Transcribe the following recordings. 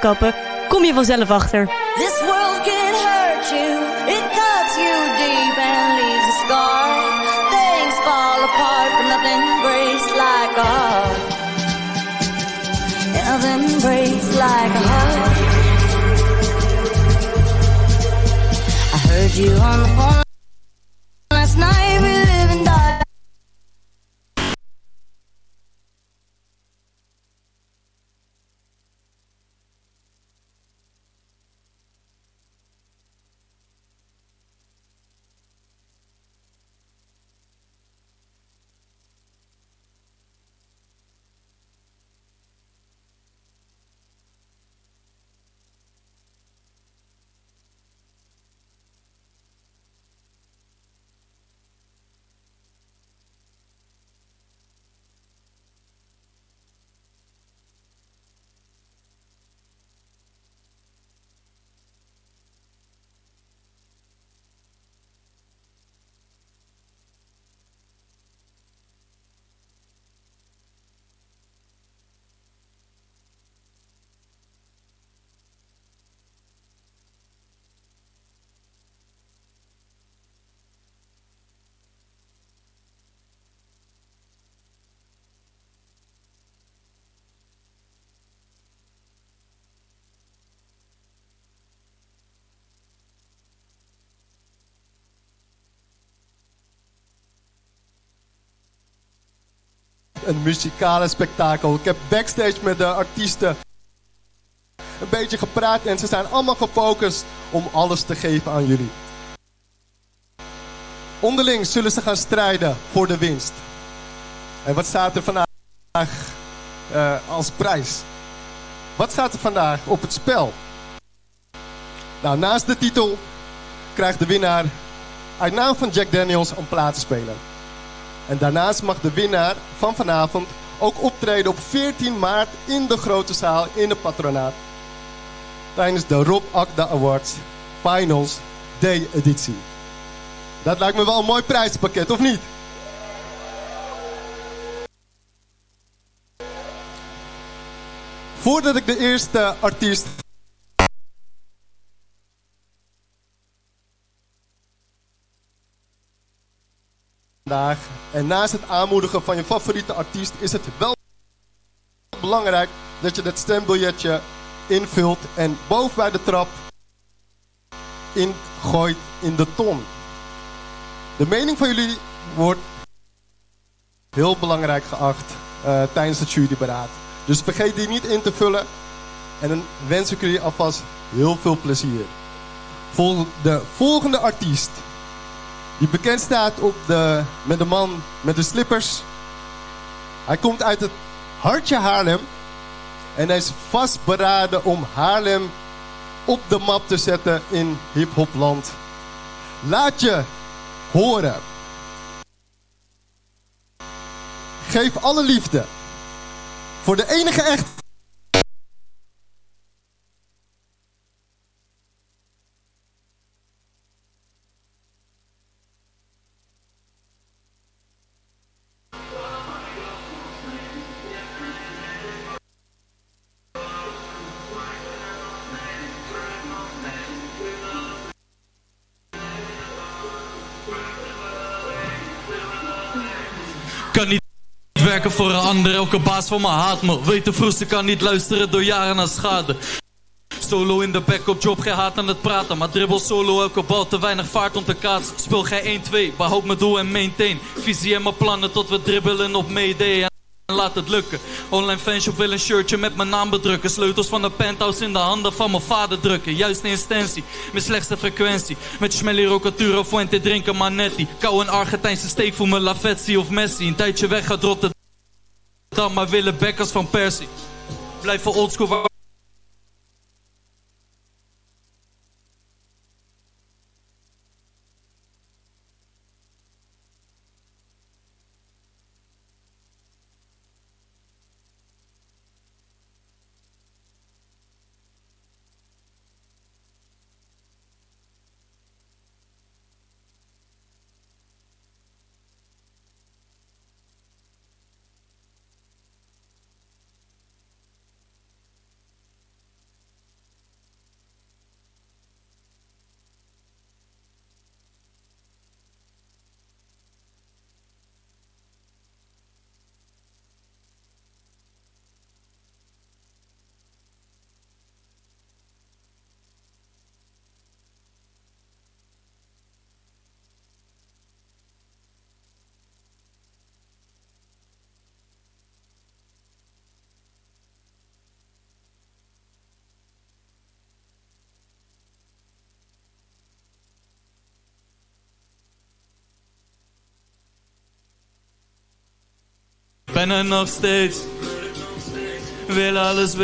afkappen, kom je vanzelf achter. This world can hurt you. It cuts you deep and leaves a scar. Things fall apart, but nothing breaks like a heart. Nothing breaks like a heart. I heard you on the phone een muzikale spektakel. Ik heb backstage met de artiesten een beetje gepraat en ze zijn allemaal gefocust om alles te geven aan jullie. Onderling zullen ze gaan strijden voor de winst. En wat staat er vandaag eh, als prijs? Wat staat er vandaag op het spel? Nou, naast de titel krijgt de winnaar uit naam van Jack Daniels een spelen. En daarnaast mag de winnaar van vanavond ook optreden op 14 maart in de grote zaal in de patronaat. Tijdens de Rob Akda Awards Finals Day editie. Dat lijkt me wel een mooi prijspakket, of niet? Voordat ik de eerste artiest En naast het aanmoedigen van je favoriete artiest is het wel belangrijk dat je dat stembiljetje invult en boven bij de trap ingooit in de ton. De mening van jullie wordt heel belangrijk geacht eh, tijdens het juryberaad. Dus vergeet die niet in te vullen. En dan wens ik jullie alvast heel veel plezier. Vol de volgende artiest die bekend staat op de, met de man met de slippers. Hij komt uit het hartje Haarlem. En hij is vastberaden om Haarlem op de map te zetten in hiphopland. Laat je horen. Geef alle liefde voor de enige echt. Kan niet werken voor een ander, elke baas van me haat me. Weet de vroeste kan niet luisteren door jaren aan schade. Solo in de backup job, geen haat aan het praten. Maar dribbel solo elke bal, te weinig vaart om te kaatsen. Speel geen 1-2, behoud mijn doel en maintain. Visie en mijn plannen tot we dribbelen op mayday. En laat het lukken. Online fanshop wil een shirtje met mijn naam bedrukken. Sleutels van de penthouse in de handen van mijn vader drukken. Juiste instantie, mijn slechtste frequentie. Met Schmelly Rocatura, Fuente drinken Manetti. Kou een Argentijnse steek voor mijn Lavezzi of Messi. Een tijdje weg gaat Rotterdam, maar willen bekkers van Persie. Blijf voor oldschool waar ben er nog steeds. Wil alles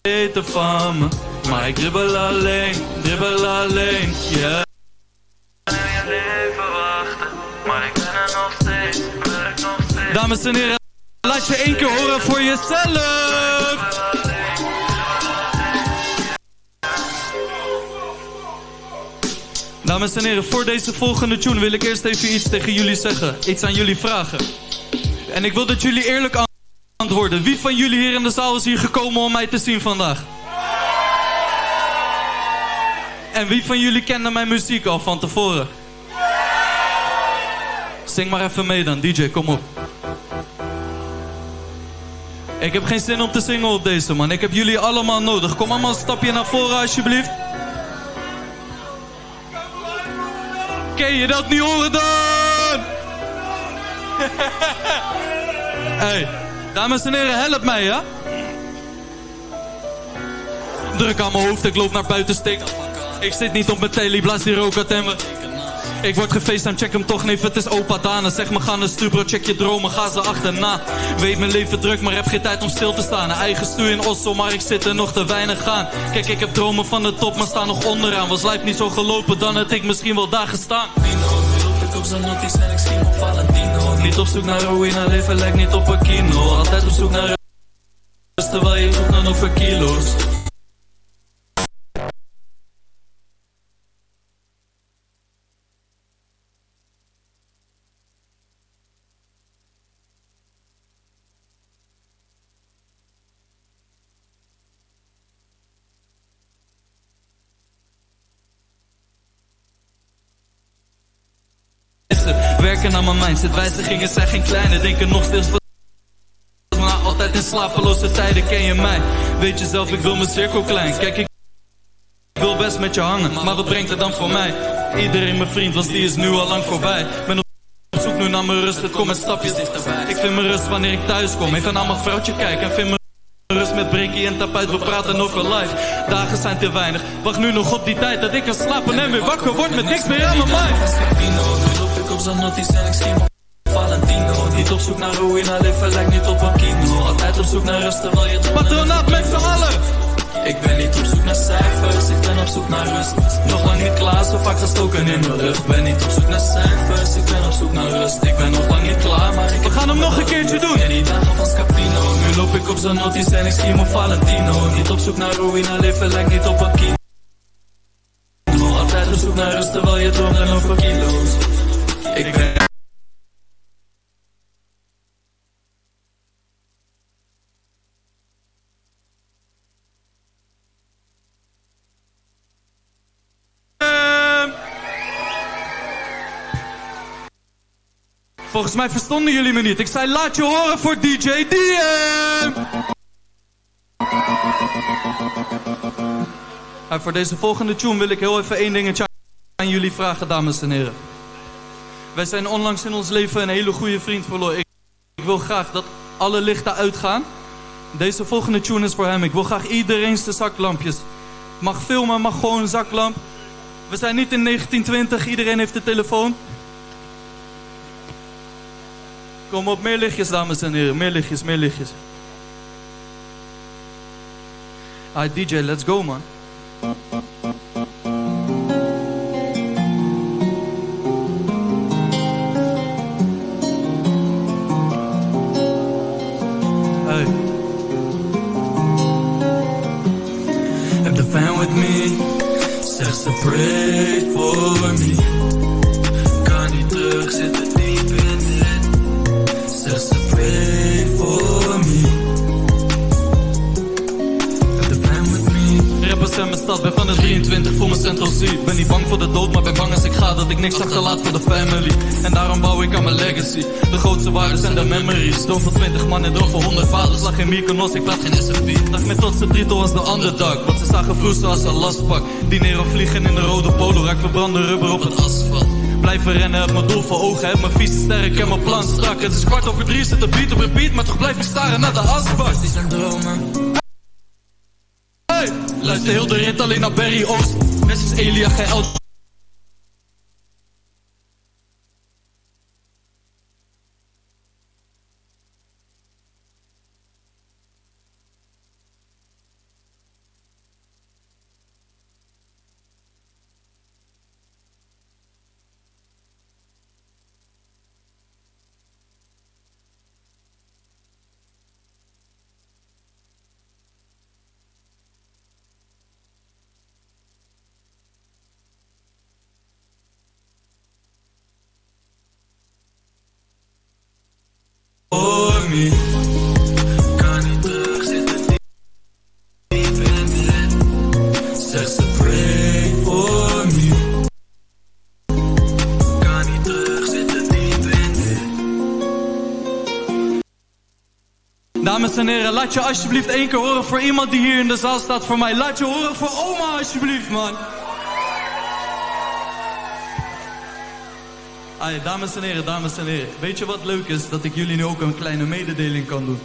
weten van me. Maar ik dribbel alleen, dribbel alleen, yeah. Dames en heren, laat je één keer horen voor jezelf. Dames en heren, voor deze volgende tune wil ik eerst even iets tegen jullie zeggen. Iets aan jullie vragen. En ik wil dat jullie eerlijk antwoorden. Wie van jullie hier in de zaal is hier gekomen om mij te zien vandaag? En wie van jullie kende mijn muziek al van tevoren? Zing maar even mee dan, DJ, kom op. Ik heb geen zin om te zingen op deze man. Ik heb jullie allemaal nodig. Kom allemaal een stapje naar voren alsjeblieft. Ken je dat niet horen dan? hey, dames en heren, help mij, ja? Druk aan mijn hoofd, ik loop naar buiten, stik. Ik zit niet op mijn tele, blaas die rook me. Ik word gefeest en check hem toch, nee, het is opa Dana. Zeg me, ga naar stubro, check je dromen, ga ze achterna. Weet mijn leven druk, maar heb geen tijd om stil te staan. Eigen stuur in Oslo, maar ik zit er nog te weinig aan. Kijk, ik heb dromen van de top, maar sta nog onderaan. Was life niet zo gelopen, dan had ik misschien wel daar gestaan. Op zijn noties en ik schiem op Valentino. Niet op zoek naar ruïne, leven lijkt niet op een kino Altijd op zoek naar rust, terwijl je zoekt naar nog voor kilo's Werken aan mijn mindset, wijzigingen zijn geen kleine Denken nog steeds maar altijd in slapeloze tijden ken je mij. Weet je zelf, ik wil mijn cirkel klein. Kijk, ik wil best met je hangen Maar wat brengt het dan voor mij? Iedereen mijn vriend was, die is nu al lang voorbij. Ben op zoek nu naar mijn rust, het komt met stapjes dichterbij. Ik vind mijn rust wanneer ik thuis kom. Even naar mijn vrouwtje kijken en vind mijn Rust met breakie en tapuit, we praten over life. Dagen zijn te weinig, wacht nu nog op die tijd Dat ik kan slapen. En weer wakker word met niks meer aan mijn mind op zijn noties en ik schiem op Valentino. Niet op zoek naar ruïne, leven lijkt niet op een kino. Altijd op zoek naar rust terwijl je het Patronaat met z'n allen? Ik ben niet op zoek naar cijfers, ik ben op zoek naar rust. Nog lang niet klaar, zo vaak gestoken in mijn rug Ben niet op zoek naar cijfers, ik ben op zoek naar rust. Ik ben nog lang niet klaar, maar ik We gaan hem nog een keertje doen. En die dagen van Scapino Nu loop ik op zijn noties en ik schiem op Valentino. Niet op zoek naar ruïne, leven lijkt niet op een kino. Altijd op zoek naar rust terwijl je droomt en over kilo's ik ben... Volgens mij verstonden jullie me niet. Ik zei laat je horen voor DJ DM. En voor deze volgende tune wil ik heel even één dingetje aan jullie vragen, dames en heren. Wij zijn onlangs in ons leven een hele goede vriend verloren. Ik, ik wil graag dat alle lichten uitgaan. Deze volgende tune is voor hem. Ik wil graag iedereen zijn zaklampjes. Mag filmen, mag gewoon een zaklamp. We zijn niet in 1920, iedereen heeft de telefoon. Kom op, meer lichtjes dames en heren. Meer lichtjes, meer lichtjes. Hi DJ, let's go man. Lag in Mykonos, ik praat geen SFP. Dag met tot drietal als de underdog. Want ze zagen vroeger als een lastpak. Dinero vliegen in de rode polo. Raak verbrande rubber op het asfalt. Blijven rennen, heb mijn doel voor ogen. Heb mijn visie sterk en mijn plan strak. Het is kwart over drie, zit de beat op repeat. Maar toch blijf ik staren naar de asbak. Die zijn dromen. Hey, luister heel de rit alleen naar Barry Oost. Net is Elia, geen Dames en heren, laat je alsjeblieft één keer horen voor iemand die hier in de zaal staat voor mij. Laat je horen voor oma alsjeblieft, man. Ay, dames en heren, dames en heren. Weet je wat leuk is? Dat ik jullie nu ook een kleine mededeling kan doen.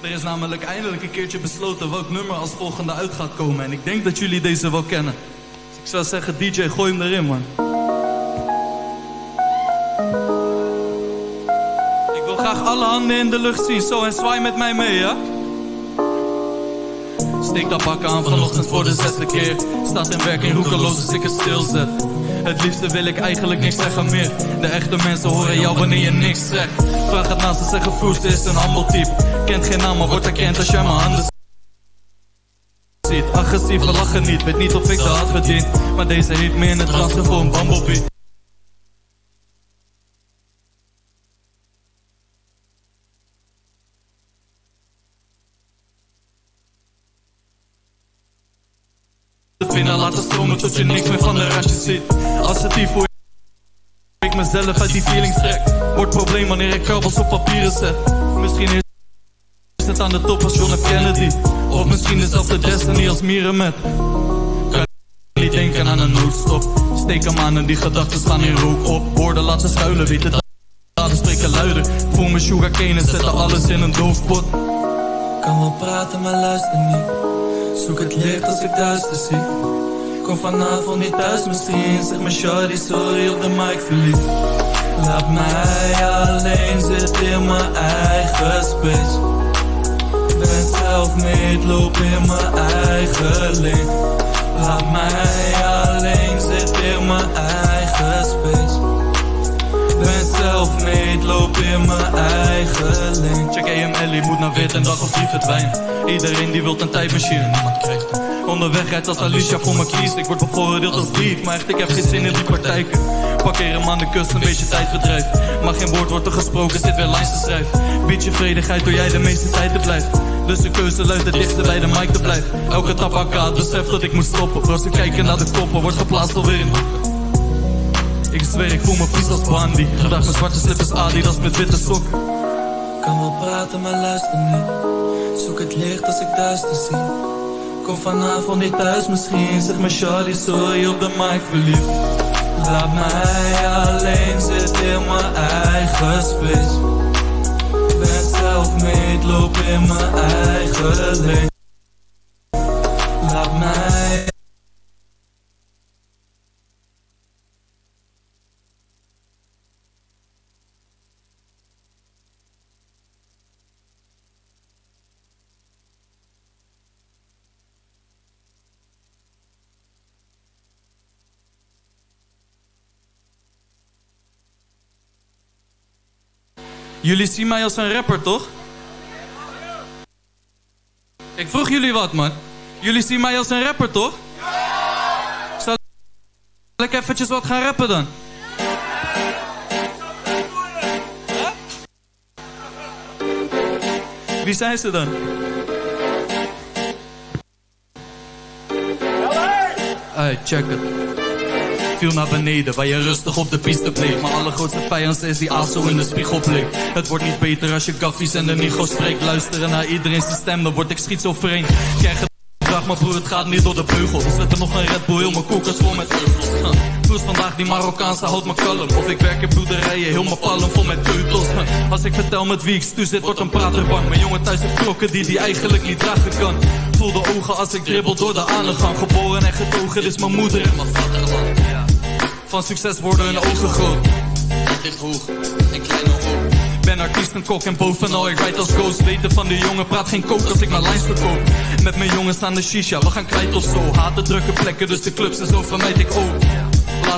Er is namelijk eindelijk een keertje besloten welk nummer als volgende uit gaat komen. En ik denk dat jullie deze wel kennen. Dus ik zou zeggen, DJ, gooi hem erin, man. Graag alle handen in de lucht zien. Zo, en zwaai met mij mee, ja? Steek dat pak aan vanochtend voor de zesde keer. Staat in werking roekeloos als ik het stilzet. Het liefste wil ik eigenlijk niks zeggen meer. De echte mensen horen jou wanneer je niks zegt. Vraag het naast ze zeggen is een handeltype. Kent geen naam, maar wordt erkend als jij mijn handen ziet. Agressief, we lachen niet. Weet niet of ik dat had verdiend. Maar deze heeft meer in het voor een bumblebee. De restjes ziet. Assertief hoe ik mezelf uit die feelings trek. Wordt probleem wanneer ik krabbels op papieren zet. Misschien is het aan de top als John F. Kennedy. Of misschien dezelfde destiny als Miramet. Kan niet denken aan een noodstop. Steek hem aan en die gedachten staan in rook op. Woorden laten schuilen, weten dat daden spreken luider. Voel me sugarcane en zetten alles in een doofpot. Kan wel praten, maar luister niet. Zoek het licht als ik duister zie. Kom vanavond niet thuis misschien. Zeg me shawty, sorry op de mic verliefd. Laat mij alleen zitten in mijn eigen space. Ben zelf niet, loop in mijn eigen lane. Laat mij alleen zitten in mijn eigen space. Ben zelf niet, loop in mijn eigen lane. Check AML, moet naar wit en dag of drie verdwijnen. Iedereen die wil een tijdmachine, niemand krijgt hem. Onderweg rijdt als Alicia voor me kiest. Ik word bevoordeeld als dief, maar echt ik heb geen zin in die praktijken. Parkeer hem aan de kust, een beetje tijdverdrijf. Maar geen woord wordt er gesproken, zit weer lines te schrijven. Bied je vredigheid door jij de meeste tijd te blijft. Dus de keuze luidt het dichtste bij de mic te blijven. Elke tabakkaat beseft dat ik moet stoppen. Bro, ze kijken naar de koppen, wordt geplaatst alweer in. Ik zweer, ik voel me vies als Bandy. Gedacht mijn zwarte slippers Adidas met witte sokken. Kan wel praten, maar luister niet. Zoek het licht als ik duister zie. Kom vanavond niet thuis misschien. Zeg me Charlie, sorry op de mic verliefd. Laat mij alleen zitten in mijn eigen space. Ben zelf niet, loop in mijn eigen lane. Laat mij Jullie zien mij als een rapper, toch? Ik vroeg jullie wat, man. Jullie zien mij als een rapper, toch? Zal ik eventjes wat gaan rappen dan? Wie zijn ze dan? Hey, check het. Viel naar beneden, waar je rustig op de piste bleef. Maar allergrootste vijand is die aso in de spiegel bleek. Het wordt niet beter als je gaffies en de nigo spreekt. Luisteren naar iedereen zijn stem, dan word ik schizofreen. Krijg het Vraag maar broer, het gaat niet door de beugel. Dus zet er nog een Red Bull, heel mijn koelkast vol met teugels. Proest vandaag die Marokkaanse, houdt me kalm. Of ik werk in boerderijen, heel mijn palm vol met keutels. Huh. Als ik vertel met wie ik stu zit, wordt een prater bang. Mijn jongen thuis heeft knokken die die eigenlijk niet dragen kan. Voel de ogen als ik dribbel door de aangang. Geboren en getogen, is mijn moeder en mijn vaderland. Van succes worden hun ogen groot. Ligt hoog, en kleine hoog. Ben artiest, een kok en bovenal ik rijd als ghost Weten van de jongen, praat geen kook als ik mijn lines verkoop Met mijn jongens aan de shisha, we gaan kwijt of zo Haat de drukke plekken, dus de clubs en zo vermijd ik ook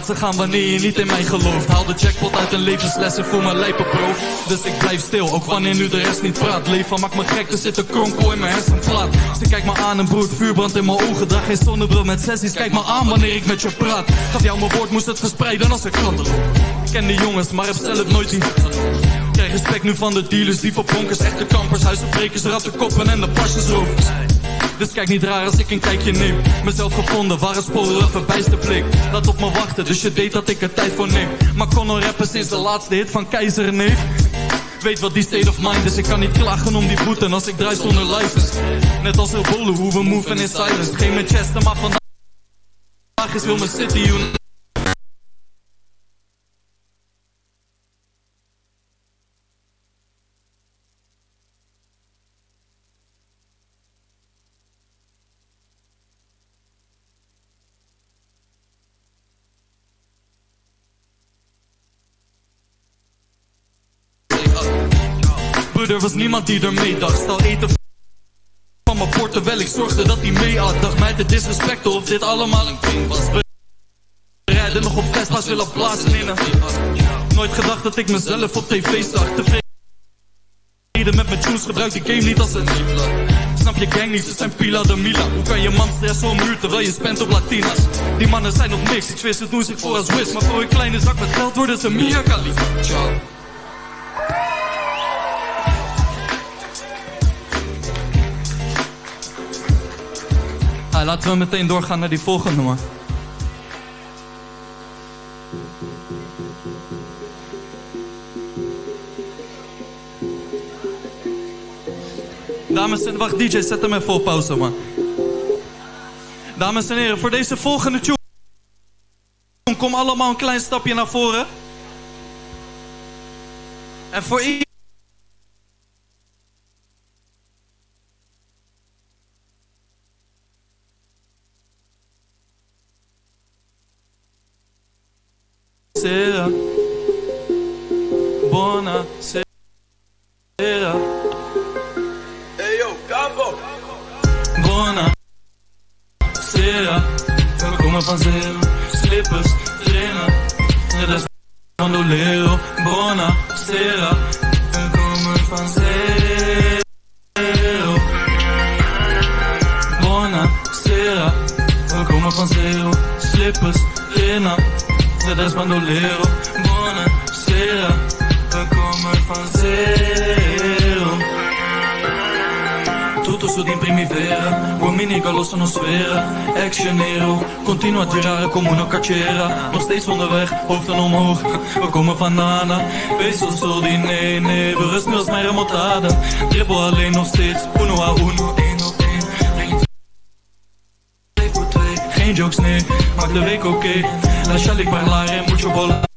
Ze gaan wanneer je niet in mij gelooft. Haal de jackpot uit een levenslessen voor mijn lijpe pro Dus ik blijf stil, ook wanneer nu de rest niet praat. Leven maakt me gek, er zit een kronkel in mijn hersenplaat Ze kijkt me aan en broert vuurbrand in mijn ogen Draag. Geen zonnebril met sessies, kijk me aan wanneer ik met je praat. Gaf jou mijn woord, moest het verspreiden als een kranten Ik ken de jongens, maar heb zelf nooit die krijg respect nu van de dealers die voor pronkers, echte kampers, huizenbrekers, rattenkoppen en de pasjesrovers. Dus kijk niet raar als ik een kijkje neem. Mezelf gevonden, waren sporen, verbijste blik. Laat op me wachten, dus je deed dat ik er tijd voor neem. Maar kon al rappen sinds de laatste hit van Keizer Neef. Weet wat die state of mind is, ik kan niet klagen om die boeten als ik draai zonder license. Net als heel Bolu, hoe we moven in silence. Geen Manchester, maar vandaag is wil mijn city, you er was niemand die er mee dacht. Stel eten van mijn bord terwijl ik zorgde dat hij mee. Dacht mij te disrespecten of dit allemaal een ding was. We rijden nog op Vespa's willen plaatsen in een... Nooit gedacht dat ik mezelf op tv zag. Tevreden met mijn tunes gebruik die game niet als een... Snap je gang niet, ze zijn Pila de Mila Hoe kan je man stress om muur terwijl je spent op Latina's Die mannen zijn nog niks, ik zweer ze doen zich voor als wist Maar voor een kleine zak met geld worden ze Mia Khalifa Ciao Laten we meteen doorgaan naar die volgende man. Dames en wacht DJ, zet hem even op pauze man. Dames en heren, voor deze volgende tune kom allemaal een klein stapje naar voren. En voor iedereen sera. Buona sera. Hey yo, capo. Buona sera. We komen van zero. Slippers, trainen. Het is bandolero. Buona sera. We komen van zero. Buona sera. We komen van zero. Slippers, trainen te respondoleo. Buonasera, é come facevo? Tutto sud in primavera, uomini gallo sono sfera. É Action hero, continua a girare come una cacciera. Nog steeds onderweg, hoofd en omhoog, we komen vandaan. Wees zo zo die nee, nee, berust me als mijn remontade. Alleen nog steeds, uno a uno, 1 Geen jokes, nee Maak de week oké okay. Lasciali parlare mucho volar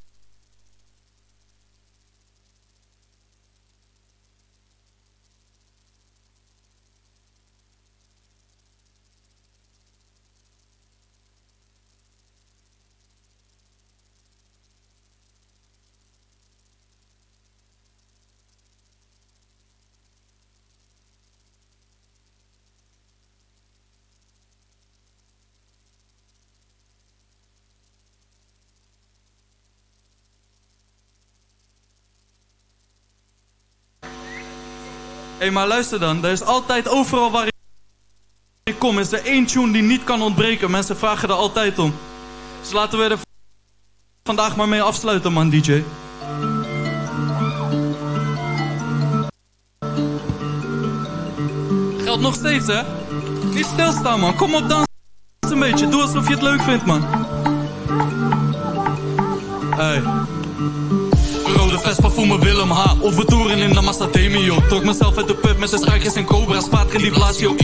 hey, maar luister dan. Er is altijd overal waar ik kom... is er één tune die niet kan ontbreken. Mensen vragen er altijd om. Dus laten we er vandaag maar mee afsluiten, man, DJ. Geldt nog steeds, hè? Niet stilstaan, man. Kom op, dans een beetje. Doe alsof je het leuk vindt, man. Hey. Rode Vespa voor me Willem H. Of we toeren in de Massatemio. Trok mezelf uit de pub met zijn struikjes en cobra's. Pater in die Blasio.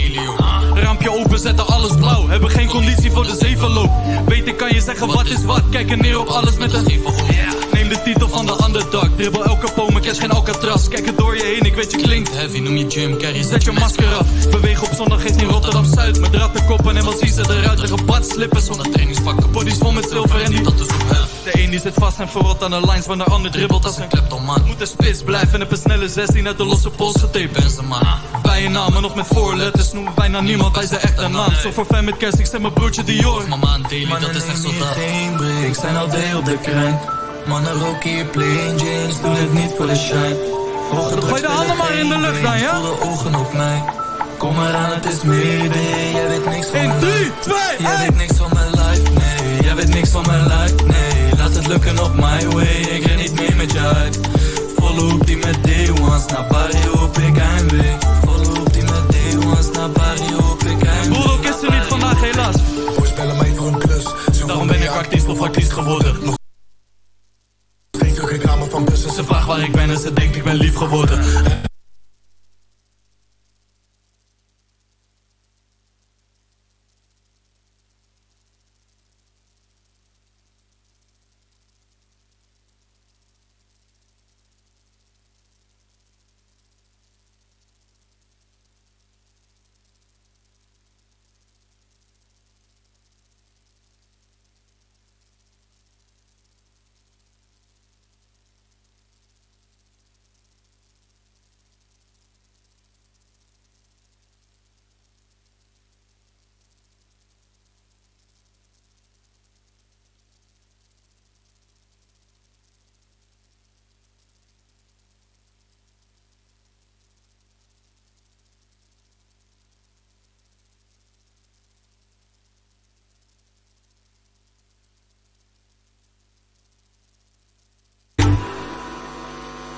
Rampje open, zetten alles blauw. Hebben geen conditie voor de zevenloop. Ik kan je zeggen wat is wat. Kijken neer op alles met een De titel van de underdog. Dribbel elke pome, cash geen Alcatraz. Kijk het door je heen, ik weet je klinkt heavy. Noem je Jim Carrey, zet je masker af. Beweeg op zondag is in Rotterdam-Zuid. Met rattenkoppen en wat zien ze eruit. Badslippers zonder trainingspakken. Bodies vol met zilver en die dat is op De een die zit vast en verrot aan de lines. Wanneer de ander dribbelt als een kleptomaan. Moet een spits blijven en heb een snelle 16 uit de losse pols getaped. Benzema. Bij je namen nog met voorletters. Noemen bijna niemand bij zijn echte naam. Zo voor fan met kerst, ik zeg mijn broertje Dior. Mama aan daily, dat is echt soldaat. geen break, zijn al deel op de krant. Mannen roken hier plain James, doen het niet voor de shine. Gooi de handen maar in de lucht dan, ja? Volle ogen op mij. Kom eraan, het is midden. Jij weet niks van in mijn 3, 2, Jij weet niks van mijn life, nee. Jij weet niks van mijn life, nee. Laat het lukken op my way. Ik ren niet meer met je uit. Follow hoep die met D1's naar Parijs op ik heimwee. Follow hoep die met D1's naar Parijs op ik heimwee. Boerok is er niet vandaag, helaas. Boys bellen mij voor een klus. Daarom ben ik artiest of artiest geworden van bussen. Ze vraagt waar ik ben en ze denkt ik ben lief geworden.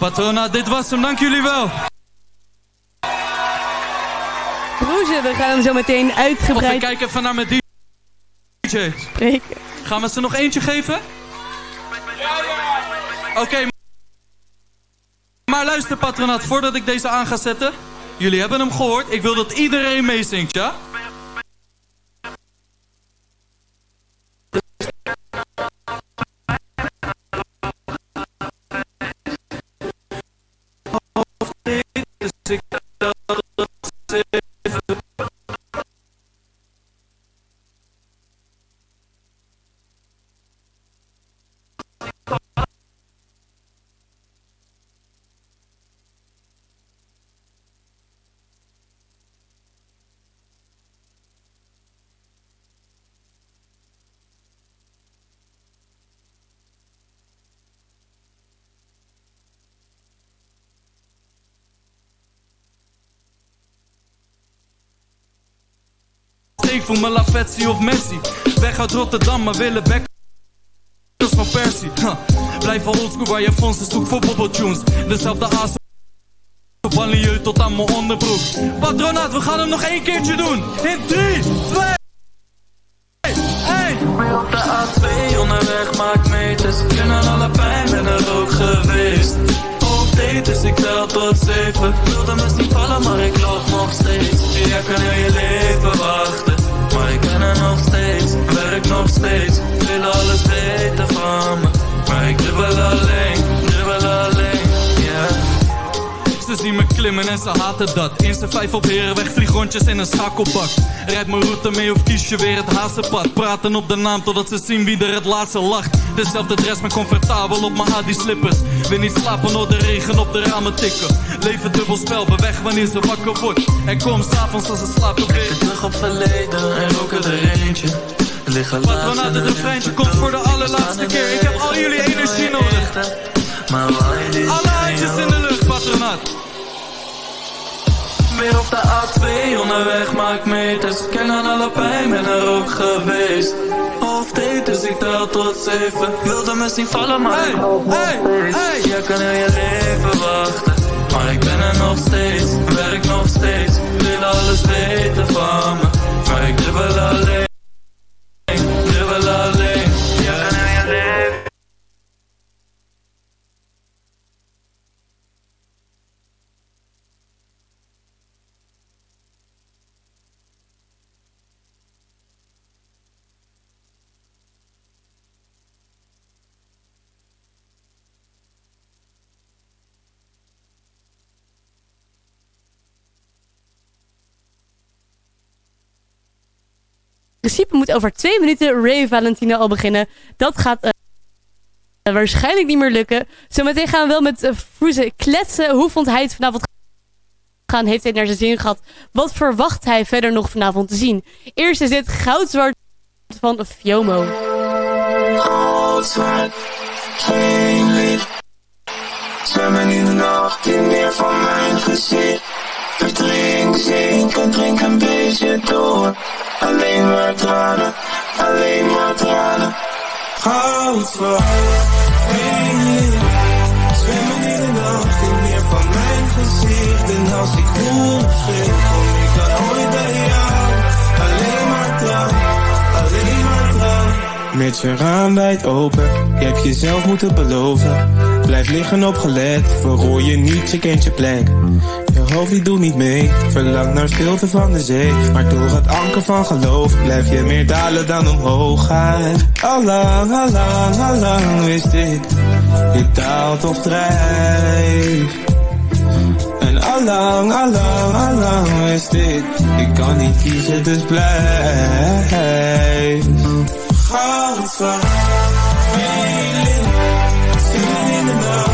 Patrona, dit was hem. Dank jullie wel. Broezen, we gaan hem zo meteen Wacht, ik uitgebreid kijk even naar mijn DJ. spreken. Gaan we ze nog eentje geven? Oké. Maar luister patronaat, voordat ik deze aan ga zetten. Jullie hebben hem gehoord. Ik wil dat iedereen meezingt, ja? Ik voel me of Messi. Weg uit Rotterdam, maar willen bekken van Persie. Ha. Blijf van oldschool waar je fonds is zoek voor bobbeltunes. Dezelfde aas banlieue tot aan mijn onderbroek. Patronaat, we gaan hem nog één keertje doen. In 3, 2, en ze haten dat. In z'n vijf op herenweg, vliegrondjes in een schakelbak. Rijd mijn route mee of kies je weer het hazenpad. Praten op de naam totdat ze zien wie er het laatste lacht. Dezelfde dress, maar comfortabel op mijn Adi slippers. Wil niet slapen door de regen op de ramen tikken. Leven dubbel spel, beweg wanneer ze wakker wordt. En kom s'avonds als ze slapen weer. Terug op verleden en roken er eentje. Liggen Patronaat, het refreintje komt voor de allerlaatste keer. Ik heb al jullie energie nodig. Die Alle handjes in de lucht, patronaat. Weer op de A2 onderweg, maak meters. Ken aan alle pijn, ben er ook geweest. Hoofddaters, ik tel tot zeven. Wilde me zien vallen, maar Hey, hey, hey. Jij kan heel je leven wachten, maar ik ben er nog steeds. Werk nog steeds, wil alles weten van me. Maar ik dribbel alleen, principe moet over twee minuten Ray Valentino al beginnen. Dat gaat eh, waarschijnlijk niet meer lukken. Zometeen gaan we wel met uh, Froeze kletsen. Hoe vond hij het vanavond gaan? Heeft hij naar zijn zin gehad? Wat verwacht hij verder nog vanavond te zien? Eerst is dit Goudzwart van Fiomo. Goudzwart, geen licht. Zwemmen in de nacht in meer van mijn gezicht. Verdrink, een beetje door. Alleen maar tranen, alleen maar tranen. Goudzwart, geen licht. Zwemmen in de nacht in meer van mijn gezicht. En als ik voel schrik, kom ik dan ooit bij jou. Alleen maar tranen, alleen maar tranen. Met je raam wijd open, je hebt jezelf moeten beloven. Blijf liggen opgelet, verroer je niet, je kent je plek. Je hoofd die doet niet mee, verlang naar stilte van de zee. Maar door het anker van geloof blijf je meer dalen dan omhoog gaan. Allang, allang, allang wist ik, je daalt of drijft. En allang, allang, allang wist ik, ik kan niet kiezen, dus blijf. Goud van feeling, in de nacht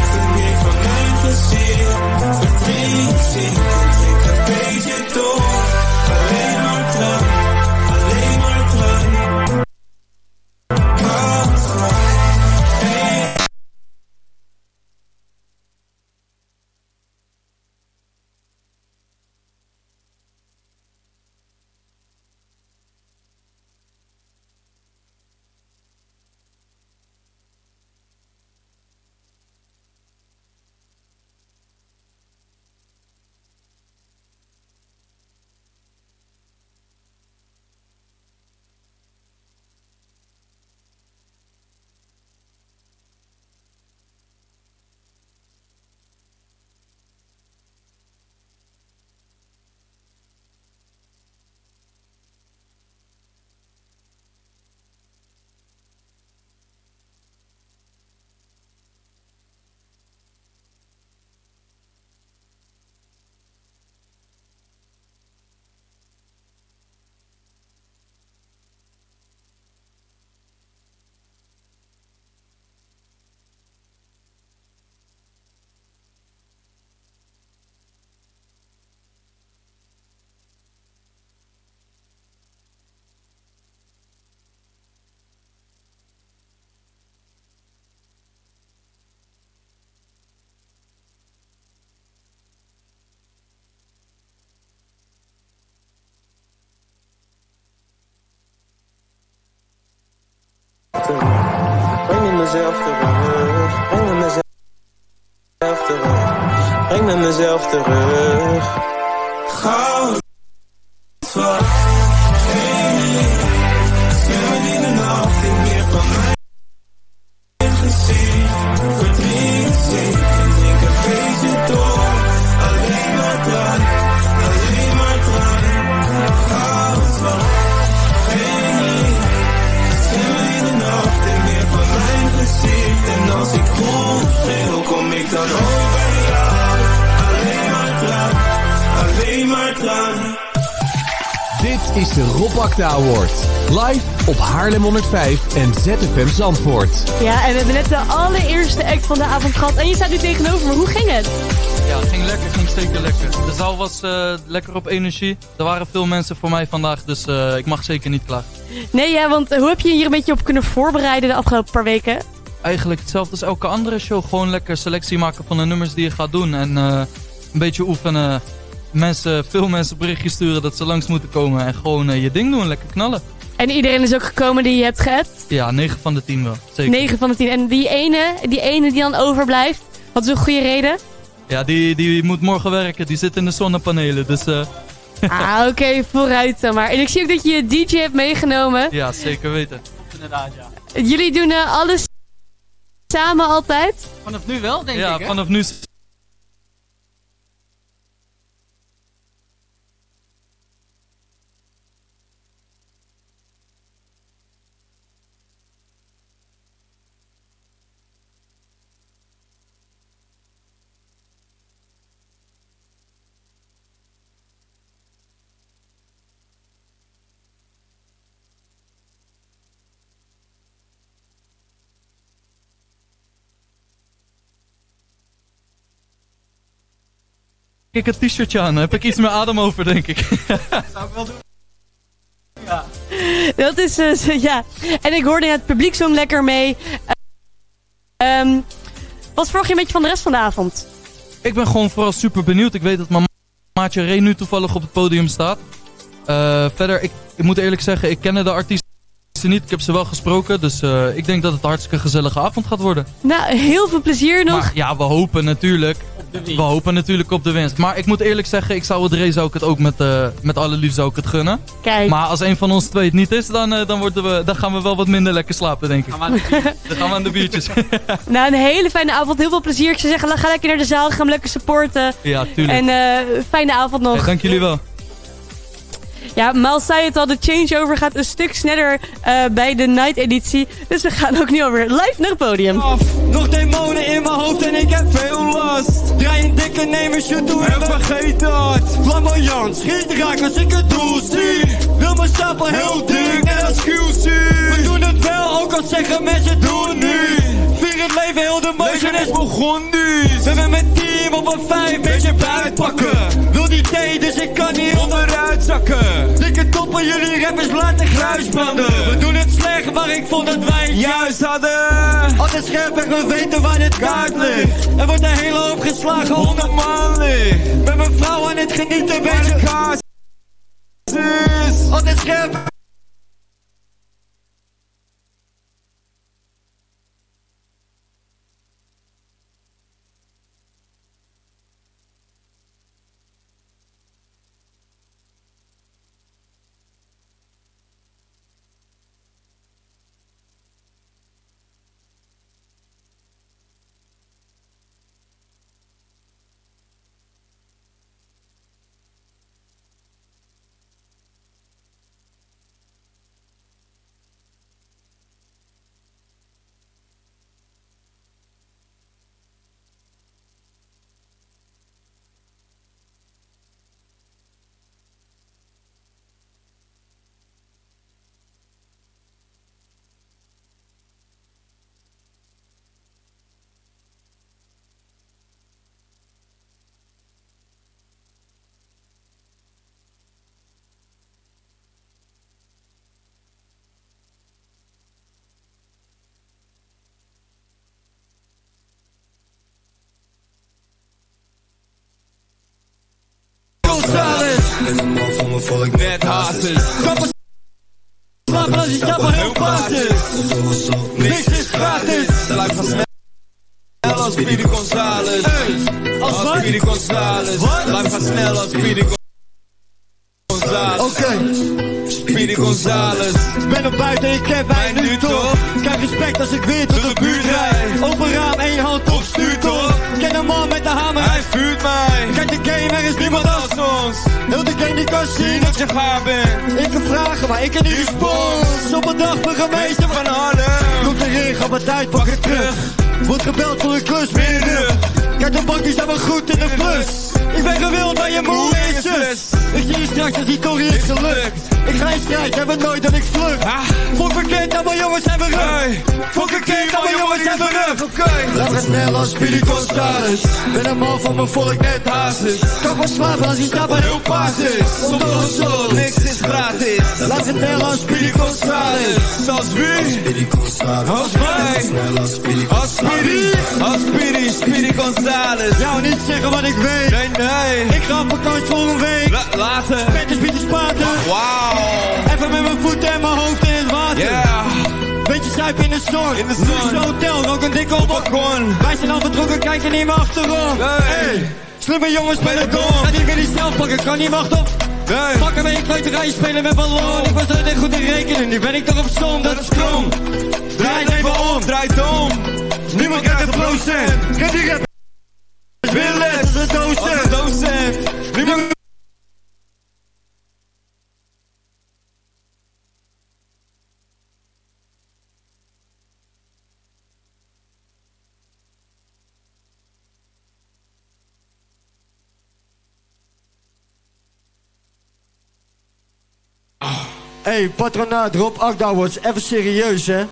mezelf terug. Breng me mezelf terug. Breng me mezelf terug. Goud Award. Live op Haarlem 105 en ZFM Zandvoort. Ja, en we hebben net de allereerste act van de avond gehad. En je staat nu tegenover me. Hoe ging het? Ja, het ging lekker, ging zeker lekker. De zaal was eh, lekker op energie. Er waren veel mensen voor mij vandaag, dus eh, ik mag zeker niet klagen. Nee, ja, want eh, hoe heb je je hier een beetje op kunnen voorbereiden de afgelopen paar weken? Eigenlijk hetzelfde als elke andere show. Gewoon lekker selectie maken van de nummers die je gaat doen. En eh, een beetje oefenen. Mensen, veel mensen berichtjes sturen dat ze langs moeten komen. En gewoon eh, je ding doen, lekker knallen. En iedereen is ook gekomen die je hebt geappt? Ja, 9 van de 10 wel. Zeker. 9 van de 10. En die ene, die ene die dan overblijft, wat is een goede reden? Ja, die, die moet morgen werken. Die zit in de zonnepanelen. Dus eh, Ah, oké, vooruit dan maar. En ik zie ook dat je je DJ hebt meegenomen. ja, zeker weten. Inderdaad, ja. Jullie doen eh, alles samen altijd? Vanaf nu wel, denk ja, ik, hè? vanaf nu... ik het t-shirtje aan. Heb ik iets meer adem over, denk ik. Zou ik wel doen. Dat is, eh, zo- ja. En ik hoorde het publiek zong lekker mee. Eh, ehm, wat verwacht je een beetje van de rest van de avond? Ik ben gewoon vooral super benieuwd. Ik weet dat mijn maatje Ray nu toevallig op het podium staat. Eh, verder, ik, ik moet eerlijk zeggen, ik ken de artiesten niet. Ik heb ze wel gesproken, dus eh, ik denk dat het een hartstikke gezellige avond gaat worden. Nou, heel veel plezier nog. Maar ja, we hopen natuurlijk we hopen natuurlijk op de winst. Maar ik moet eerlijk zeggen, ik zou het race zou ik het ook met, eh met alle liefde zou ik het gunnen. Kijk. Maar als een van ons twee het niet is, dan, eh, dan, worden we, dan gaan we wel wat minder lekker slapen, denk ik. Dan gaan we aan de biertjes. Nou, een hele fijne avond. Heel veel plezier. Ik zou zeggen, ga lekker naar de zaal. Ga hem lekker supporten. ja, tuurlijk. En eh, fijne avond nog. Hey, dank jullie wel. Ja, Maal zei het al, de changeover gaat een stuk sneller eh, bij de night editie. Dus we gaan ook nu alweer live naar het podium. Nog demonen in mijn hoofd en ik heb veel last. Draai een dikke nemen, shit doe en vergeet dat. Flamboyant, schiet raak als ik het doel zie. Wil mijn stapel heel dik, net als QC. We doen het wel, ook al zeggen mensen doen het niet. Vier het leven, heel de motion is begonnen nu. We hebben mijn team op een vijf, beetje buitpakken. Wil die thee, dus ik kan niet onderuit zakken. Dikke toppen, jullie rappers laten gruis branden. We doen het slecht, maar ik vond dat wij het juist hadden. Altijd scherp en we weten waar dit kaart ligt. Er wordt een hele hoop geslagen, honderd man ligt. Met mijn vrouw aan het genieten, beetje kaas. Altijd scherp. Gonzales. Ben een man van mijn volk, net hazes. Kappen slapen als je stappen heel basis. Niks is gratis. De lijf gaat snel als Speedy Gonzales. Als? Speedy? De lijf gaat snel als Speedy Gonzales. Oké. Speedy Gonzales. Ben er buiten, ik ken mij nu toch. Krijg respect als ik weer tot de buurt rijd. Open raam, één kan zien dat je gaar bent. Ik kan vragen, maar ik ken niet respons. Op een dag burgemeester van Harlem. Komt erin, ga wat tijd, pak het terug. Wordt gebeld voor een klus, weer in de rug. Kijk de bank, wel goed in de plus. Ik ben gewild, maar je moe is zus. Ik zie je straks als die Corrie is gelukt. Ik ga in strijd, heb het nooit dat ik vlug. Fok bekend, allemaal jongens zijn we rug. Fok bekend, allemaal jongens zijn we rug. Laat het snel als Speedy Gonzales. Ben een man van mijn volk, net hazes. Kan wel slapen als die stap maar heel paas is. Zonder zo, niks is gratis. Laat het snel als Speedy Gonzales. Zoals wie? Speedy Gonzales. Als mij. Als Speedy Als. Als Speedy, Speedy Gonzales. Jou niet zeggen wat ik weet. Nee, nee. Ik ga op vakantie voor een week. La later. Petters, Pieter Spaten. Wauw. Even met mijn voeten en mijn hoofd in het water. Yeah. Beetje zuip in de zon. In de zon. Hotel, ook een dikke op balkon. Wij zijn al vertrokken, kijken niet meer achterom. Hey. Slimme jongens met een dom. Ga die wil niet zelf pakken, kan niet wachten op. Nee. Pakken mee, kleuterij spelen met ballon. Ik was echt goed in rekenen, nu ben ik toch op som, dat is krom. Draai het even om. Draait om. Niemand krijgt een procent. Kijk die hey, patronaat, Rob Akdouwers, even serieus, hè?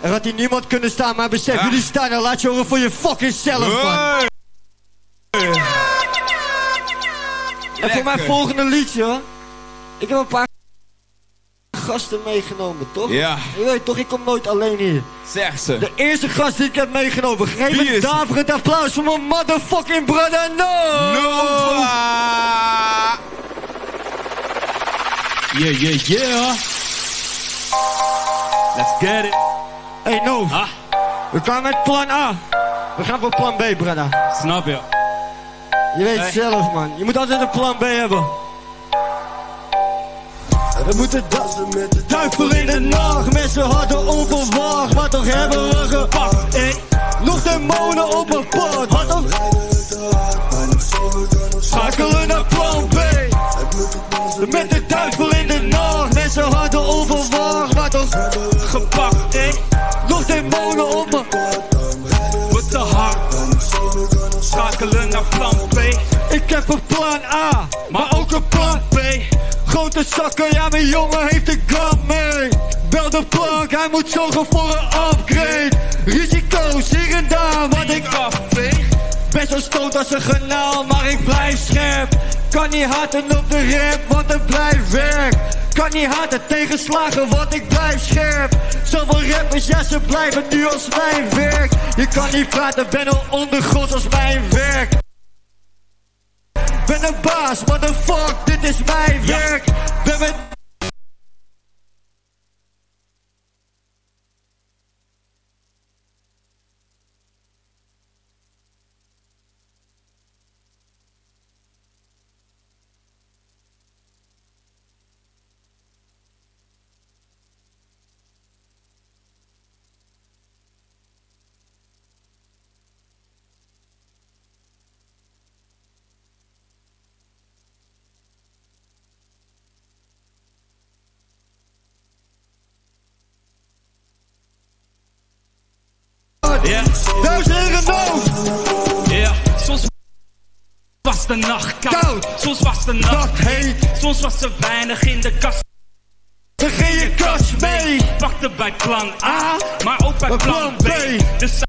Er had hier niemand kunnen staan, maar besef, jullie staan er, laat je horen voor je fucking zelf, man. En voor mijn volgende liedje, hoor. Ik heb een paar gasten meegenomen, toch? Ja. Je weet toch, ik kom nooit alleen hier. Zeg ze. De eerste gast die ik heb meegenomen, geef een daverend applaus voor mijn motherfucking brother No! Nova. Yeah, yeah, yeah. Let's get it. Hey No, Ah. we kwamen met plan A. We gaan voor plan B, brada. Snap je? Je weet Hey. zelf, man. Je moet altijd een plan B hebben. We moeten dansen met de duivel in de nacht. Mensen hadden onverwacht, maar toch hebben we gepakt. Ey, nog demonen op mijn pad, wat dan? Schakelen naar plan B. gepakt. Ey, nog demonen op mijn Wordt te hard. Schakelen naar plan B. Ik heb een plan A, maar ook een plan B. Grote zakken, ja mijn jongen heeft een gun mee. Bel de plank, hij moet zorgen voor een upgrade. Risico's hier en daar, wat ik afveeg. Best wel stoot als een genaal, maar ik blijf scherp. Kan niet harder op de rap, want het blijft werk. Kan niet harder tegenslagen, want ik blijf scherp. Zoveel rappers, ja ze blijven nu als mijn werk. Je kan niet praten, ben al ondergronds als mijn werk. Ben een baas, what the fuck, dit is mijn werk. Ben met... En heren, no! Ja. Soms was de nacht koud. Soms was de nacht heet. Soms was er weinig in de kast. Dan ging je kast mee. Pakte bij plan A, maar ook bij plan plan B. Dus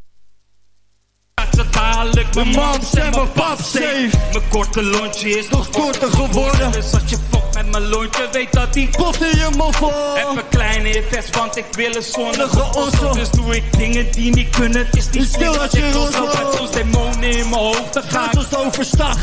mijn mams en mijn pap safe. Mijn korte lontje is nog korter geworden. Dus als je fokt met mijn lontje, weet dat die Pot in je moffel. Even kleine invest, want ik wil een zonnige ossel. Dus doe ik dingen die niet kunnen. Het is niet stil als je rossel. soms demonen in mijn hoofd. Dan ga Gaat ons overstag.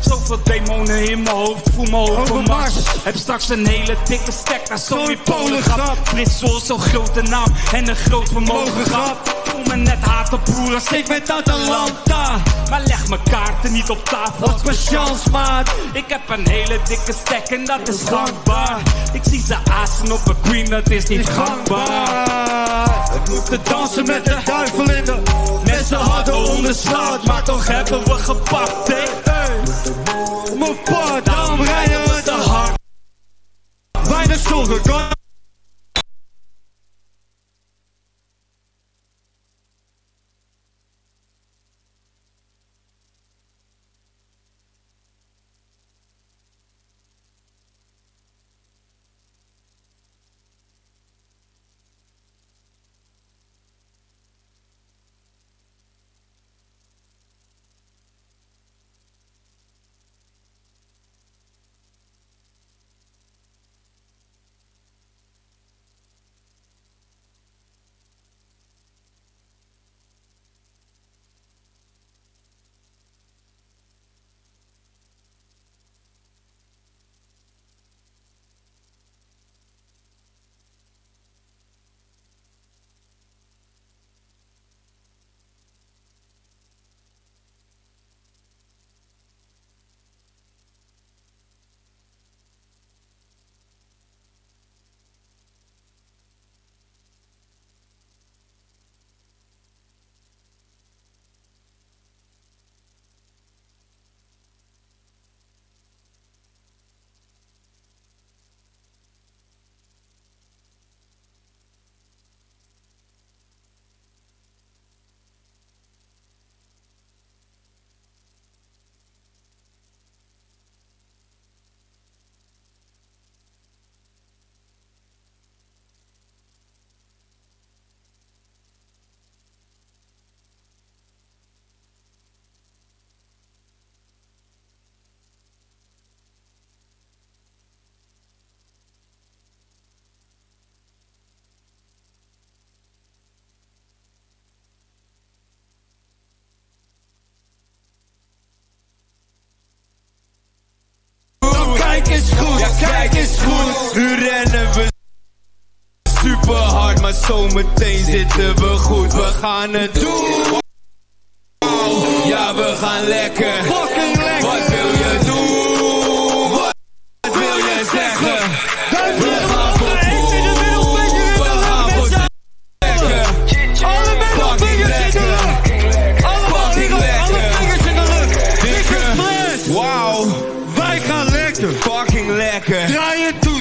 Zoveel demonen in mijn hoofd, voel me overmars. Heb straks een hele dikke stek naar zo'n Polen gehad. Frits Sol, zo'n grote naam en een groot vermogen Mogen gehad. Voel me net haten broer als ik met Atalanta. Maar leg mijn kaarten niet op tafel. Wat mijn chance, maat. Ik heb een hele dikke stek en dat is gangbaar. Ik zie ze azen op mijn queen, dat is niet gangbaar. Gangbaar. We moeten dansen met de duivel in de... Mensen hadden onderschat, maar toch hebben we gepakt. Hey. Mijn pad, daarom rijden we te hard. Weinig zorgen, Nu rennen we super hard, maar zometeen zitten we goed. We gaan het doen. maar we gaan lekker.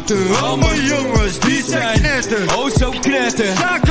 Toeten. Allemaal jongens, die zijn knetter. Oh, zo knetter. Zaken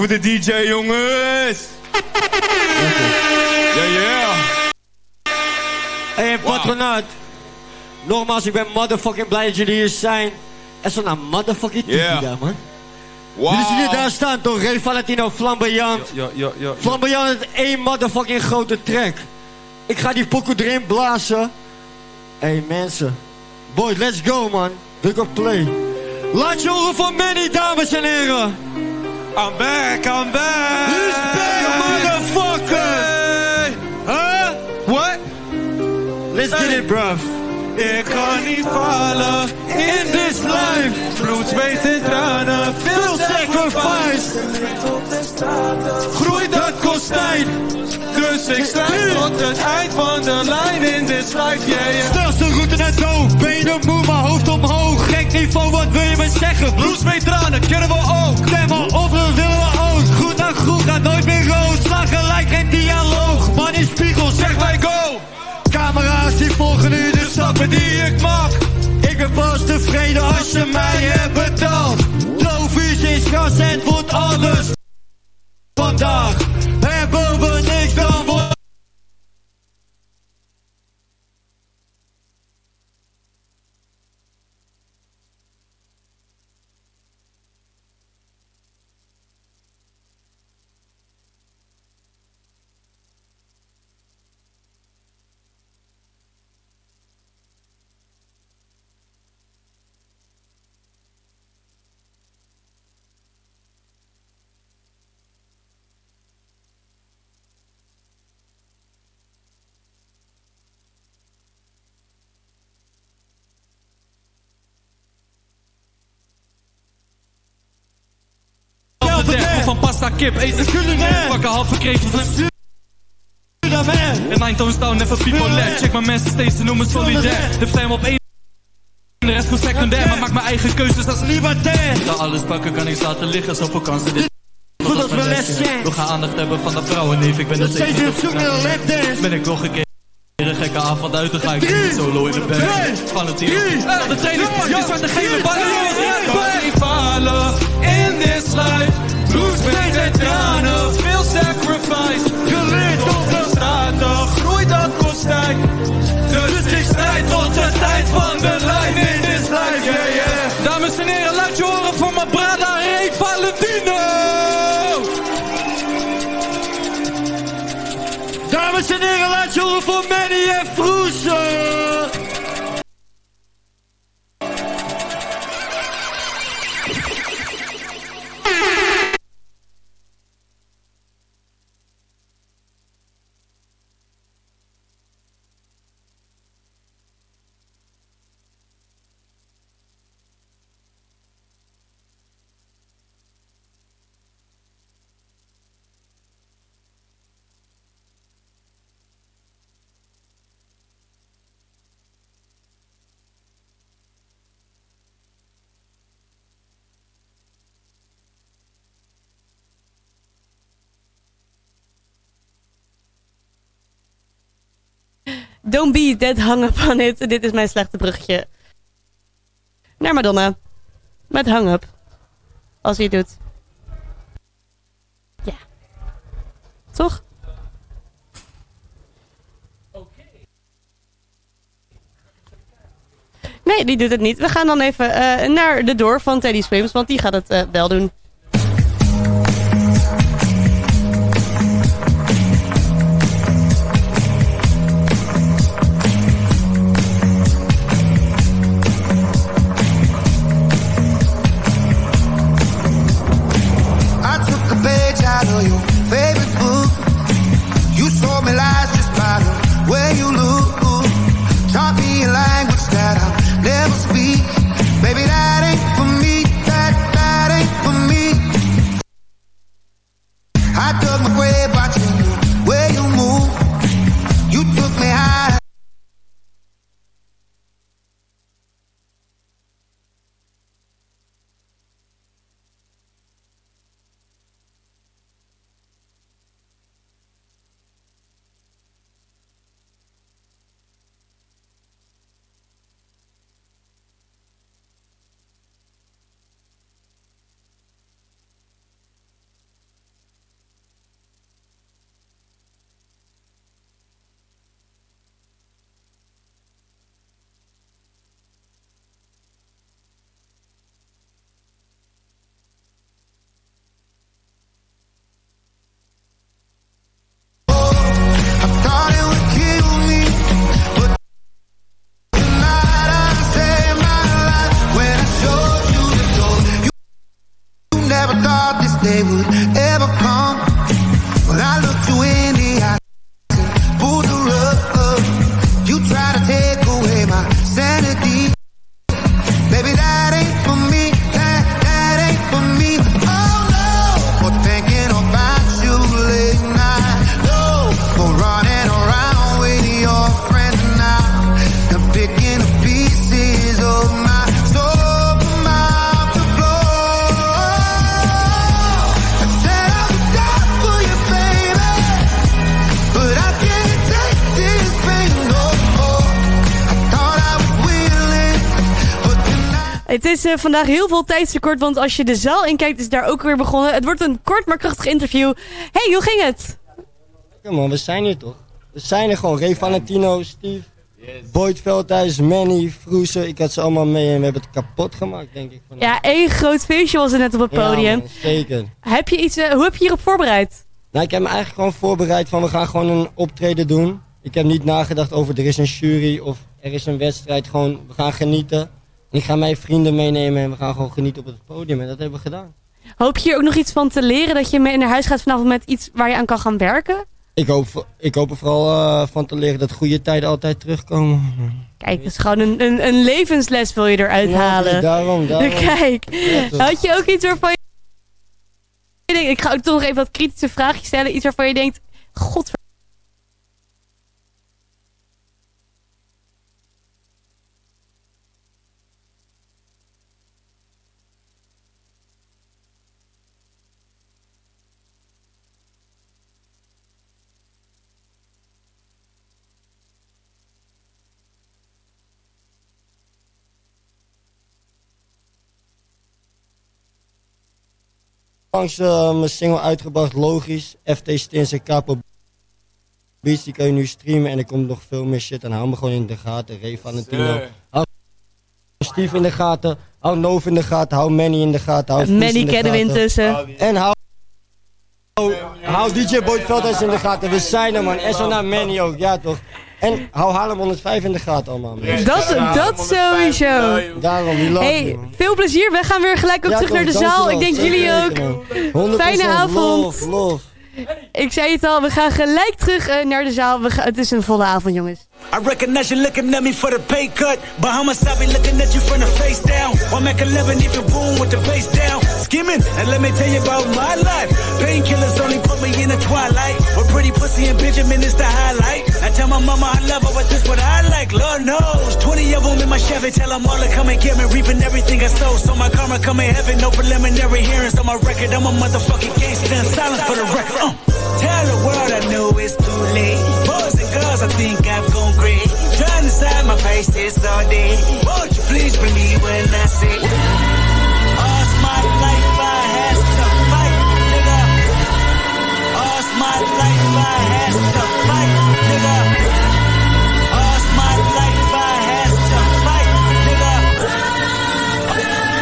voor de DJ, jongens. Ja, ja. Hey, patronaat. Nogmaals, ik ben motherfucking blij dat jullie hier zijn. En zo naar motherfucking Yeah. yeah. daar, man. Wow. Jullie zien hier daar staan, toch? Ray Valentino, flamboyant. Ja, ja, ja. Flamboyant met één motherfucking grote track. Ik ga die pokoe erin blazen. Hey mensen. Boys, let's go man. Druk op play. Laat je horen van Manny, dames en heren. I'm back, I'm back. He's back, motherfucker. Hey. Huh? What? Let's get it, bruv. Ik kan niet vallen in this life. Bloed, zweet en tranen, veel sacrifice. Groei dat kost tijd. Dus ik strijd tot het eind van de lijn in life, yeah, yeah. Snelste route naar dood. Benen moe, maar hoofd omhoog. Gek niveau, wat wil je me zeggen? Bloed, zweet, tranen, kennen we ook. Klemmen op, we willen we ook. Goed naar groen, gaat nooit meer rood. Slag gelijk, geen dialoog. Man in spiegel, zeg wij go. Camera's die volgen nu de stappen die ik maak. Ik ben pas tevreden als je mij hebt betaald. Het wordt anders. Vandaag hebben we Van van pasta, kip, eten, culinair. Pakken halve kreeft van En tones down, never people. Check mijn mensen steeds, ze noemen solidair. De fam op één. De rest gewoon secundair, maar maak mijn eigen keuzes als libertair. Ik ga alles pakken, kan niks laten liggen, zoveel kansen. Dit Goed als mijn lesje. We gaan aandacht hebben van de vrouwen, neef. Ik ben Dat er steeds op zoek naar een lapdance. Ben ik nog een keer een gekke avond uit, dan ga ik niet solo in de bed. Van het hier. De trainingspak, die zwarte gele ballen. Wij vallen in this life. Bloed, zweet en tranen, veel Don't be that hung up on it. Dit is mijn slechte bruggetje. Naar Madonna. Met hang up. Als hij het doet. Ja. Toch? Nee, die doet het niet. We gaan dan even eh, naar de door van Teddy Swims, want die gaat het eh, wel doen. Eh, vandaag heel veel tijdstekort, want als je de zaal inkijkt is daar ook weer begonnen. Het wordt een kort maar krachtig interview. Hey, hoe ging het? Ja man, we zijn hier toch? We zijn er gewoon. Ray Valentino, Steve, Boyd Veldhuis, Manny, Vroese. Ik had ze allemaal mee en we hebben het kapot gemaakt, denk ik. vandaag. Ja, één groot feestje was er net op het Ja, podium. man, zeker. heb je iets, eh, hoe heb je hierop voorbereid? Nou, ik heb me eigenlijk gewoon voorbereid van we gaan gewoon een optreden doen. Ik heb niet nagedacht over er is een jury of er is een wedstrijd. Gewoon, we gaan genieten. Ik ga mijn vrienden meenemen en we gaan gewoon genieten op het podium. En dat hebben we gedaan. Hoop je hier ook nog iets van te leren? Dat je mee naar huis gaat vanavond met iets waar je aan kan gaan werken? Ik hoop, ik hoop er vooral eh, van te leren dat goede tijden altijd terugkomen. Kijk, het is gewoon een, een, een levensles wil je eruit Ja, halen. nee, daarom, daarom. Kijk, had je ook iets waarvan je... Ik ga ook toch nog even wat kritische vraagjes stellen. Iets waarvan je denkt, god... Langs eh, mijn single uitgebracht, logisch. FT Stins en Capo Beats, die kan je nu streamen. En er komt nog veel meer shit. En hou me gewoon in de gaten. Ray Valentino. Hou Steve in de gaten. Hou Nove in de gaten. Hou Manny in de gaten. Hou Manny kennen we intussen. En hou... hou- Hou DJ Boyd Veldhuis in de gaten. We zijn er man. En zo naar Manny ook. Ja toch. En hou Haarlem 105 in de gaten allemaal. man. Dat, dat sowieso. Daarom, die Hey, you, veel plezier. We gaan weer gelijk ook Ja, terug naar de dankjewel. zaal. Ik denk jullie ook. weten, man. 100% Fijne avond. Love, love. Ik zei het al, we gaan gelijk terug eh, naar de zaal. We gaan, het is een volle avond, jongens. I recognize you looking at me for the pay cut. Bahamas, I be looking at you from the face down. One Mac 11, even boom with the bass down. Skimming, and let me tell you about my life. Painkillers only put me in the twilight. With pretty pussy and Benjamin is the highlight. I tell my mama I love her, but this what I like. Lord knows. 20 of them in my Chevy, tell them all to come and get me. Reaping everything I sow. So my karma come in heaven, no preliminary hearings on my record. I'm a motherfucking gangster silent for the record. Uh. Tell the world I know it's too late. Girls, I think I've gone great. face is all day. Won't you please believe when I say, All's my life I has to fight, nigga. All's my life I has to fight, nigga. All's my life I has to fight, nigga.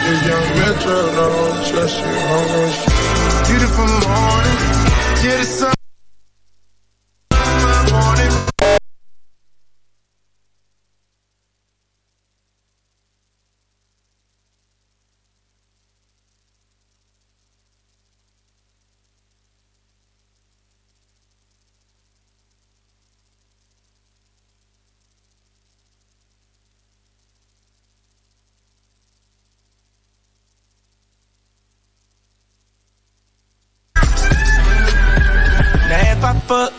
The young metronome, trust you, homie. Beautiful morning, yeah, the sun.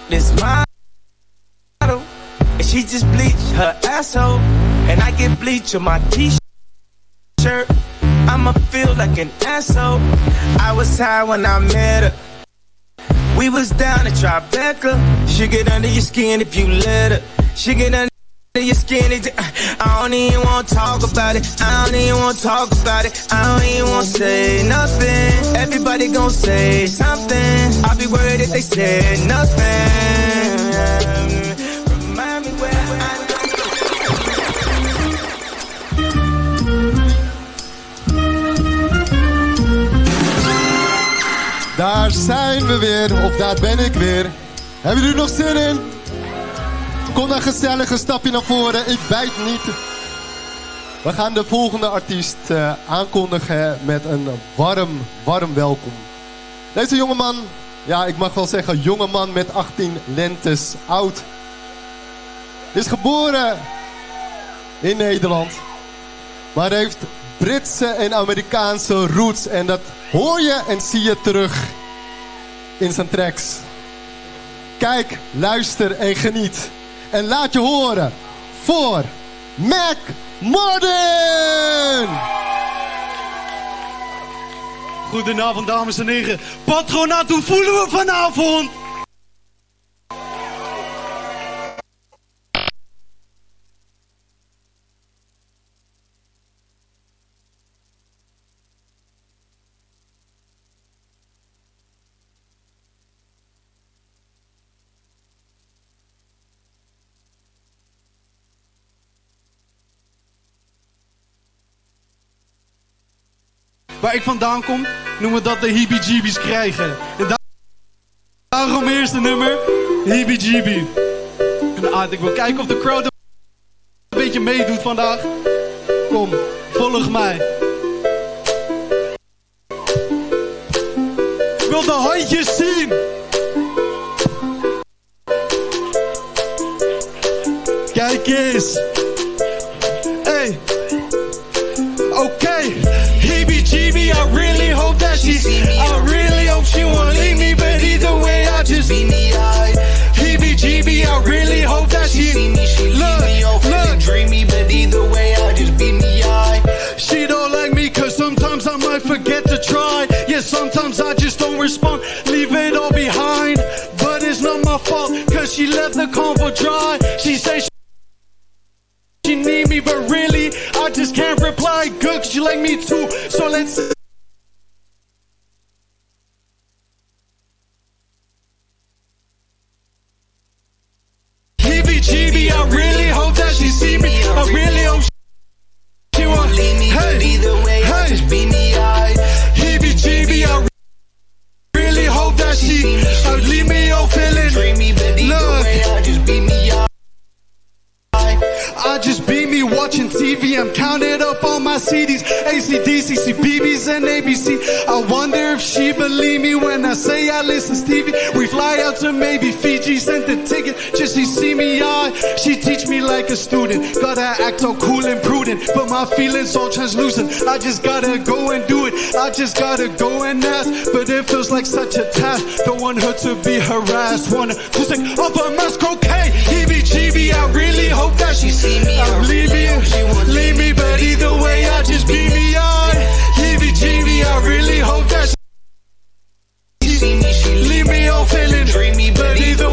This model and she just bleached her asshole and I get bleach on my t-shirt, I'ma feel like an asshole. I was high when I met her. We was down at Tribeca. She get under your skin if you let her. She get under your. It, uh, I don't even want to talk about it. I don't even want to talk about it. I don't even want to say nothing. Everybody gon' say something. I'll be worried if they said nothing. Daar zijn we weer, of daar ben ik weer. Hebben jullie nog zin in? Kom dan gezellig een stapje naar voren, ik bijt niet. We gaan de volgende artiest eh, aankondigen met een warm, warm welkom. Deze jongeman, ja ik mag wel zeggen jongeman met 18 lentes oud. Is geboren in Nederland. Maar heeft Britse en Amerikaanse roots. En dat hoor je en zie je terug in zijn tracks. Kijk, luister en geniet. En laat je horen voor Mac Morden! Goedenavond, dames en heren. Patronaat, hoe voelen we vanavond? Waar ik vandaan kom, noemen dat de heebie-jeebies krijgen. En da- daarom eerste nummer, heebie-jeebie. En ah, ik wil kijken of de crowd een beetje meedoet vandaag. Kom, volg mij. Ik wil de handjes zien. Kijk eens. She, I really hope she won't leave me, but either way, I just be me, I, heebie-jeebie, I really hope that she, look, look, dreamy, but either way, I just be me, I, she don't like me, cause sometimes I might forget to try, yeah, sometimes I just don't respond, leave it all behind, but it's not my fault, cause she left the convo dry, she say she she need me, but really, I just can't reply. Good, cause you like me too. So let's. ACDC, CBBS, and ABC. I wonder if she believe me when I say I listen Stevie. We fly out to maybe Fiji, sent the see me out, she teach me like a student. Gotta act all cool and prudent, but my feelings all translucent. I just gotta go and do it. I just gotta go and ask, but it feels like such a task. Don't want her to be harassed. Wanna just like off a mask, okay? EBGB, I really hope that she see me. I'm leaving, leave me, but either way, I just be me on. EBGB, I really hope that she see me. Leave me all feeling dreamy, but either